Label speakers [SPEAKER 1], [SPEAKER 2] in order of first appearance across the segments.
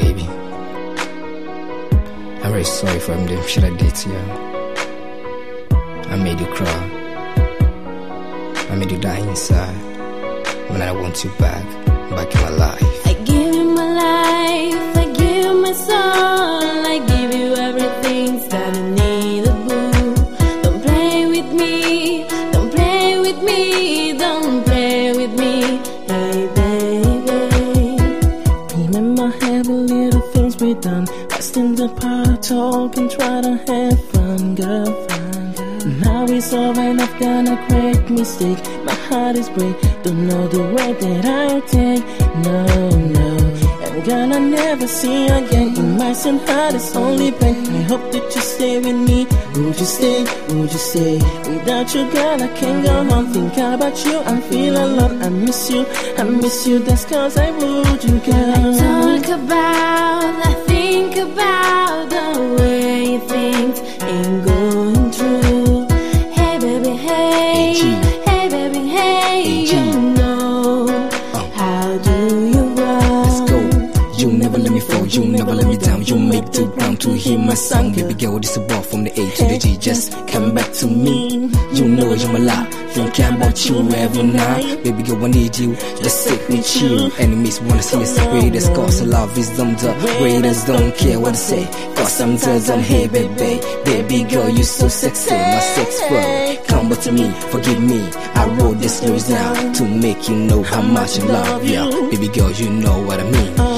[SPEAKER 1] baby. I'm very sorry for the shit I did to you. I made you cry. I made you die inside. When I want you back, back in my life.
[SPEAKER 2] Done. Rest in the park, talk and try to have fun, girl. Now it's over I've done a great mistake. My heart is break, don't know the way that I'll take. No, no. I'm gonna never see you again. In my same heart is only pain. I hope that you stay with me. Would you stay? Would you stay? Without you, girl, I can't go home. Think about you, I feel alone. I miss you, I miss you. That's cause I would you, girl.
[SPEAKER 3] I talk about, I think about the way things ain't you
[SPEAKER 1] never let me down. You make the ground to hear my song. Baby girl, this is a ball from the A to the G. Just come back to me. You know you're my life. Thinking about you every night. Baby girl, I need you. Just sit with you. Enemies wanna see us. That's cause love is dumb the greatest don't care what I say. Cause sometimes I'm here, baby. Baby girl, you so sexy. My sex friend. Come back to me, forgive me. I wrote this lyrics down to make you know how much I love you. Baby girl, you know what I mean.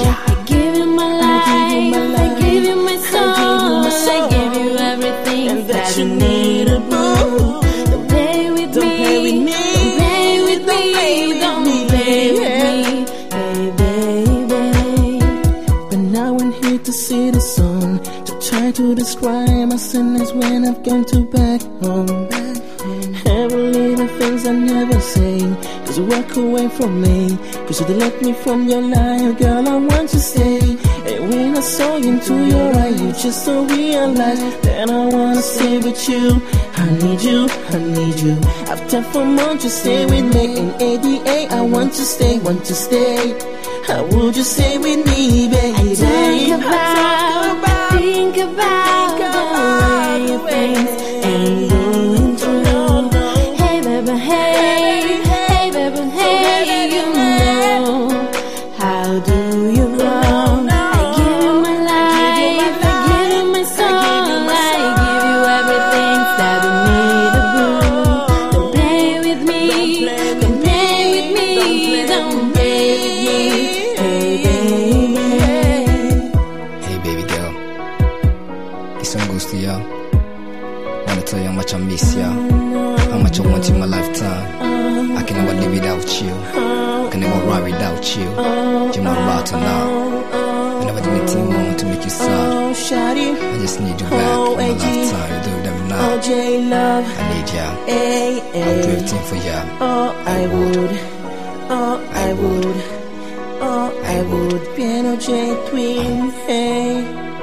[SPEAKER 2] To try to describe my sadness when I've gone to back home. Every little things I never say cause you walk away from me. Cause you let me from your life Girl, I want to stay. And when I saw you into your eye You just don't realize That I wanna stay with you. I need you, I need you. After four months you stay with me. In ADA I want to stay, want to stay. How would you stay with me, baby?
[SPEAKER 3] Talk about, things ain't going through. Hey baby, hey,
[SPEAKER 1] tell you how much I miss y'all, how much I want you in my lifetime. I can never live without you, I can never ride without you. You're my rotter now. I never do anything wrong to make you sad. I just need you back in my lifetime. You do
[SPEAKER 2] oh,
[SPEAKER 1] night. I need y'all. I'll do for y'all.
[SPEAKER 2] Oh, I would, oh, I would, oh, I would. Piano J Twin, hey.